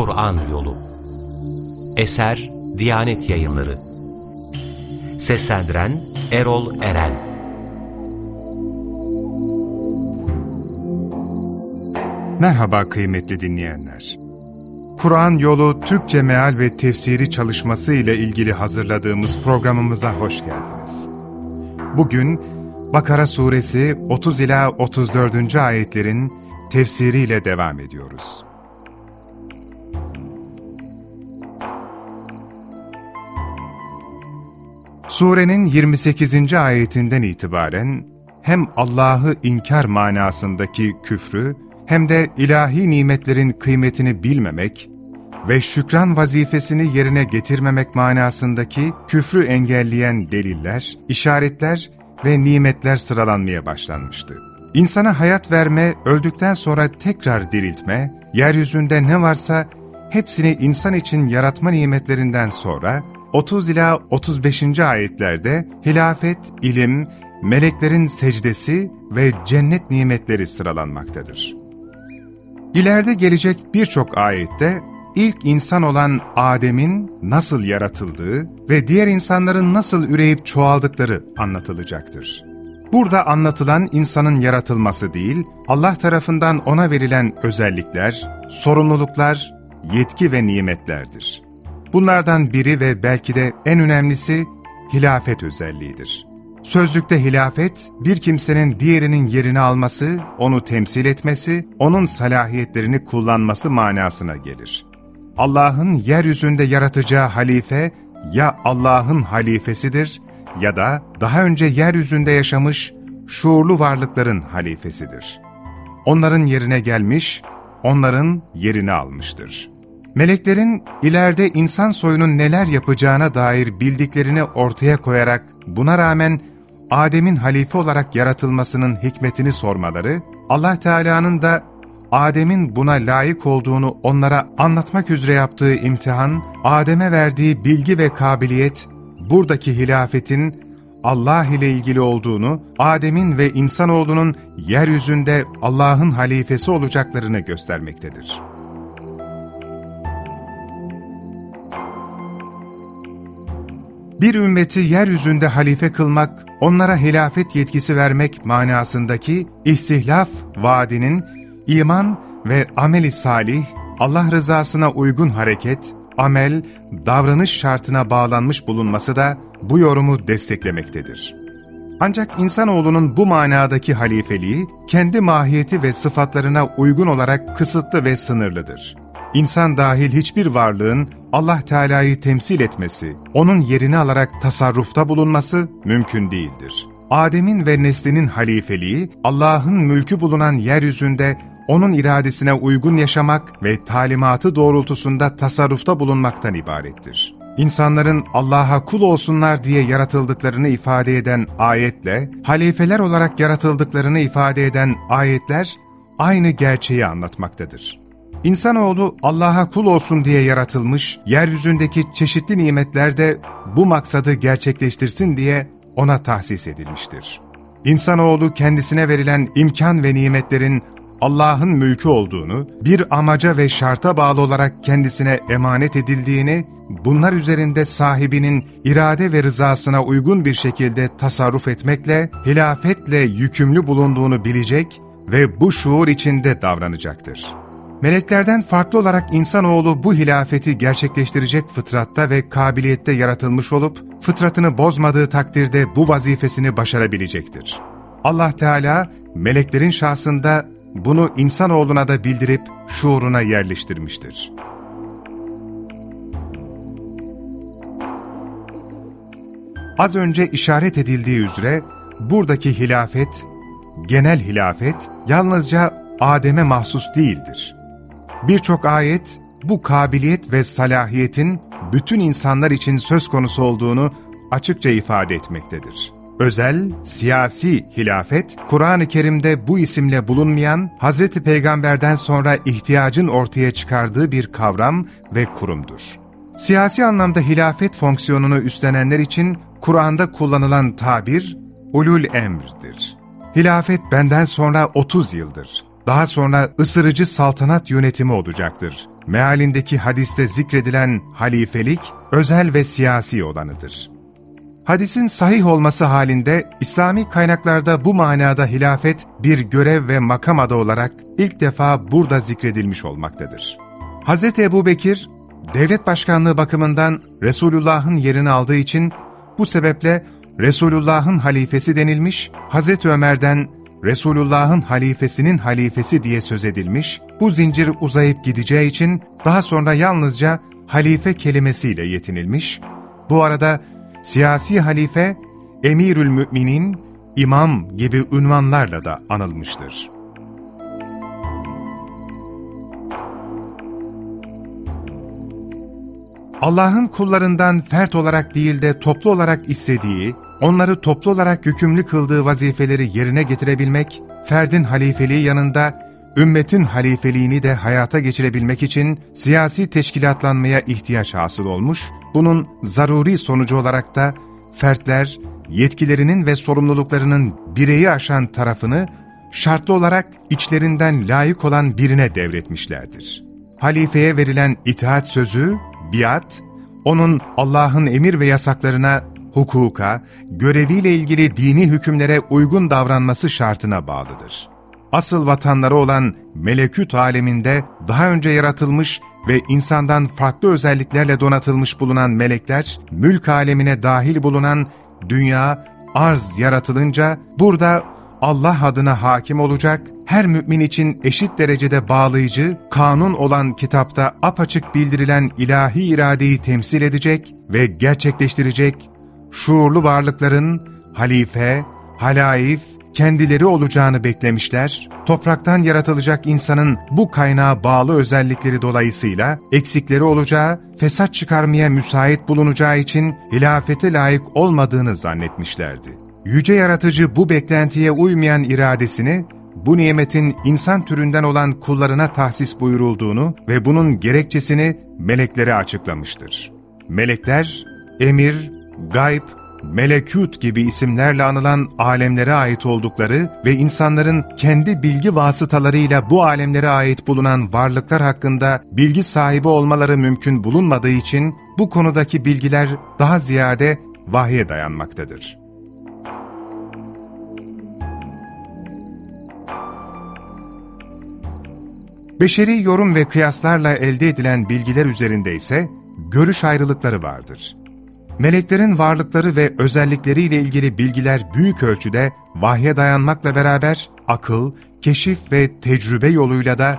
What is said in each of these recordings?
Kur'an Yolu Eser Diyanet Yayınları Seslendiren Erol Eren Merhaba kıymetli dinleyenler. Kur'an Yolu Türkçe Meal ve Tefsiri çalışması ile ilgili hazırladığımız programımıza hoş geldiniz. Bugün Bakara Suresi 30 ila 34. ayetlerin tefsiriyle devam ediyoruz. Surenin 28. ayetinden itibaren hem Allah'ı inkar manasındaki küfrü hem de ilahi nimetlerin kıymetini bilmemek ve şükran vazifesini yerine getirmemek manasındaki küfrü engelleyen deliller, işaretler ve nimetler sıralanmaya başlanmıştı. İnsana hayat verme, öldükten sonra tekrar diriltme, yeryüzünde ne varsa hepsini insan için yaratma nimetlerinden sonra 30 ila 35. ayetlerde hilafet, ilim, meleklerin secdesi ve cennet nimetleri sıralanmaktadır. İleride gelecek birçok ayette ilk insan olan Adem'in nasıl yaratıldığı ve diğer insanların nasıl üreyip çoğaldıkları anlatılacaktır. Burada anlatılan insanın yaratılması değil, Allah tarafından ona verilen özellikler, sorumluluklar, yetki ve nimetlerdir. Bunlardan biri ve belki de en önemlisi hilafet özelliğidir. Sözlükte hilafet, bir kimsenin diğerinin yerini alması, onu temsil etmesi, onun salahiyetlerini kullanması manasına gelir. Allah'ın yeryüzünde yaratacağı halife, ya Allah'ın halifesidir ya da daha önce yeryüzünde yaşamış şuurlu varlıkların halifesidir. Onların yerine gelmiş, onların yerini almıştır. Meleklerin ileride insan soyunun neler yapacağına dair bildiklerini ortaya koyarak buna rağmen Adem'in halife olarak yaratılmasının hikmetini sormaları, Allah Teala'nın da Adem'in buna layık olduğunu onlara anlatmak üzere yaptığı imtihan, Adem'e verdiği bilgi ve kabiliyet, buradaki hilafetin Allah ile ilgili olduğunu, Adem'in ve insanoğlunun yeryüzünde Allah'ın halifesi olacaklarını göstermektedir. Bir ümmeti yeryüzünde halife kılmak, onlara hilafet yetkisi vermek manasındaki istihlaf vaadinin iman ve ameli salih, Allah rızasına uygun hareket, amel, davranış şartına bağlanmış bulunması da bu yorumu desteklemektedir. Ancak insanoğlunun bu manadaki halifeliği, kendi mahiyeti ve sıfatlarına uygun olarak kısıtlı ve sınırlıdır. İnsan dahil hiçbir varlığın Allah Teala'yı temsil etmesi, onun yerini alarak tasarrufta bulunması mümkün değildir. Adem'in ve neslinin halifeliği, Allah'ın mülkü bulunan yeryüzünde onun iradesine uygun yaşamak ve talimatı doğrultusunda tasarrufta bulunmaktan ibarettir. İnsanların Allah'a kul olsunlar diye yaratıldıklarını ifade eden ayetle, halifeler olarak yaratıldıklarını ifade eden ayetler, aynı gerçeği anlatmaktadır. İnsanoğlu Allah'a kul olsun diye yaratılmış, yeryüzündeki çeşitli nimetler de bu maksadı gerçekleştirsin diye ona tahsis edilmiştir. İnsanoğlu kendisine verilen imkan ve nimetlerin Allah'ın mülkü olduğunu, bir amaca ve şarta bağlı olarak kendisine emanet edildiğini, bunlar üzerinde sahibinin irade ve rızasına uygun bir şekilde tasarruf etmekle, hilafetle yükümlü bulunduğunu bilecek ve bu şuur içinde davranacaktır. Meleklerden farklı olarak insanoğlu bu hilafeti gerçekleştirecek fıtratta ve kabiliyette yaratılmış olup, fıtratını bozmadığı takdirde bu vazifesini başarabilecektir. Allah Teala, meleklerin şahsında bunu insanoğluna da bildirip şuuruna yerleştirmiştir. Az önce işaret edildiği üzere buradaki hilafet, genel hilafet yalnızca Adem'e mahsus değildir. Birçok ayet bu kabiliyet ve salahiyetin bütün insanlar için söz konusu olduğunu açıkça ifade etmektedir. Özel, siyasi hilafet, Kur'an-ı Kerim'de bu isimle bulunmayan, Hazreti Peygamber'den sonra ihtiyacın ortaya çıkardığı bir kavram ve kurumdur. Siyasi anlamda hilafet fonksiyonunu üstlenenler için Kur'an'da kullanılan tabir, ulul emr'dir. Hilafet benden sonra 30 yıldır. Daha sonra ısırıcı saltanat yönetimi olacaktır. mealindeki hadiste zikredilen halifelik, özel ve siyasi olanıdır. Hadisin sahih olması halinde İslami kaynaklarda bu manada hilafet bir görev ve makam adı olarak ilk defa burada zikredilmiş olmaktadır. Hz. Ebu Bekir, devlet başkanlığı bakımından Resulullah'ın yerini aldığı için bu sebeple Resulullah'ın halifesi denilmiş, Hz. Ömer'den Resulullah'ın halifesinin halifesi diye söz edilmiş, bu zincir uzayıp gideceği için daha sonra yalnızca halife kelimesiyle yetinilmiş, bu arada siyasi halife, emirül müminin, imam gibi ünvanlarla da anılmıştır. Allah'ın kullarından fert olarak değil de toplu olarak istediği, onları toplu olarak yükümlü kıldığı vazifeleri yerine getirebilmek, ferdin halifeliği yanında ümmetin halifeliğini de hayata geçirebilmek için siyasi teşkilatlanmaya ihtiyaç hasıl olmuş, bunun zaruri sonucu olarak da fertler, yetkilerinin ve sorumluluklarının bireyi aşan tarafını şartlı olarak içlerinden layık olan birine devretmişlerdir. Halifeye verilen itaat sözü, biat, onun Allah'ın emir ve yasaklarına, hukuka, göreviyle ilgili dini hükümlere uygun davranması şartına bağlıdır. Asıl vatanları olan meleküt aleminde daha önce yaratılmış ve insandan farklı özelliklerle donatılmış bulunan melekler, mülk alemine dahil bulunan dünya, arz yaratılınca burada Allah adına hakim olacak, her mümin için eşit derecede bağlayıcı, kanun olan kitapta apaçık bildirilen ilahi iradeyi temsil edecek ve gerçekleştirecek, şuurlu varlıkların halife, halaif, kendileri olacağını beklemişler, topraktan yaratılacak insanın bu kaynağa bağlı özellikleri dolayısıyla eksikleri olacağı, fesat çıkarmaya müsait bulunacağı için hilafete layık olmadığını zannetmişlerdi. Yüce Yaratıcı bu beklentiye uymayan iradesini, bu nimetin insan türünden olan kullarına tahsis buyurulduğunu ve bunun gerekçesini meleklere açıklamıştır. Melekler, emir, gayb, melekut gibi isimlerle anılan alemlere ait oldukları ve insanların kendi bilgi vasıtalarıyla bu alemlere ait bulunan varlıklar hakkında bilgi sahibi olmaları mümkün bulunmadığı için bu konudaki bilgiler daha ziyade vahye dayanmaktadır. Beşeri yorum ve kıyaslarla elde edilen bilgiler üzerinde ise görüş ayrılıkları vardır. Meleklerin varlıkları ve özellikleriyle ilgili bilgiler büyük ölçüde vahye dayanmakla beraber akıl, keşif ve tecrübe yoluyla da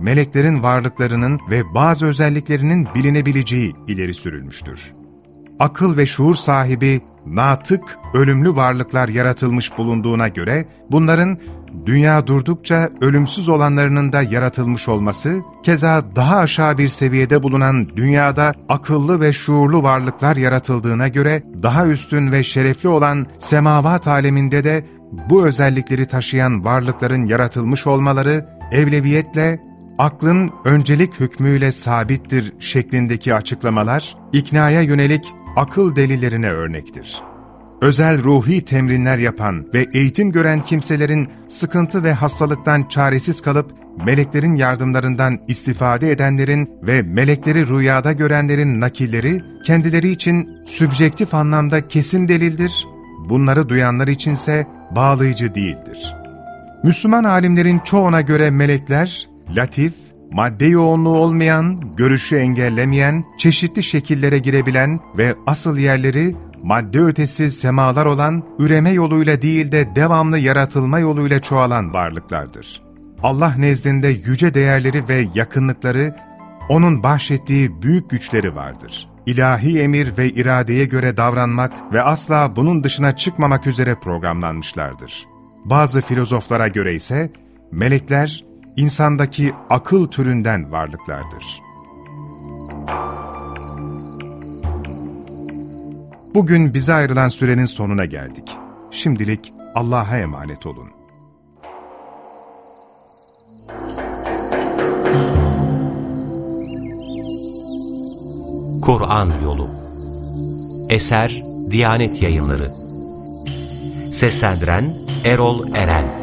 meleklerin varlıklarının ve bazı özelliklerinin bilinebileceği ileri sürülmüştür. Akıl ve şuur sahibi, natık, ölümlü varlıklar yaratılmış bulunduğuna göre bunların dünya durdukça ölümsüz olanlarının da yaratılmış olması, keza daha aşağı bir seviyede bulunan dünyada akıllı ve şuurlu varlıklar yaratıldığına göre daha üstün ve şerefli olan semavat aleminde de bu özellikleri taşıyan varlıkların yaratılmış olmaları, evleviyetle aklın öncelik hükmüyle sabittir şeklindeki açıklamalar, iknaya yönelik akıl delilerine örnektir özel ruhi temrinler yapan ve eğitim gören kimselerin sıkıntı ve hastalıktan çaresiz kalıp meleklerin yardımlarından istifade edenlerin ve melekleri rüyada görenlerin nakilleri kendileri için sübjektif anlamda kesin delildir, bunları duyanlar içinse bağlayıcı değildir. Müslüman alimlerin çoğuna göre melekler, latif, madde yoğunluğu olmayan, görüşü engellemeyen, çeşitli şekillere girebilen ve asıl yerleri madde ötesi semalar olan, üreme yoluyla değil de devamlı yaratılma yoluyla çoğalan varlıklardır. Allah nezdinde yüce değerleri ve yakınlıkları, O'nun bahşettiği büyük güçleri vardır. İlahi emir ve iradeye göre davranmak ve asla bunun dışına çıkmamak üzere programlanmışlardır. Bazı filozoflara göre ise, melekler, insandaki akıl türünden varlıklardır.'' Bugün bize ayrılan sürenin sonuna geldik. Şimdilik Allah'a emanet olun. Kur'an Yolu Eser Diyanet Yayınları Seslendiren Erol Eren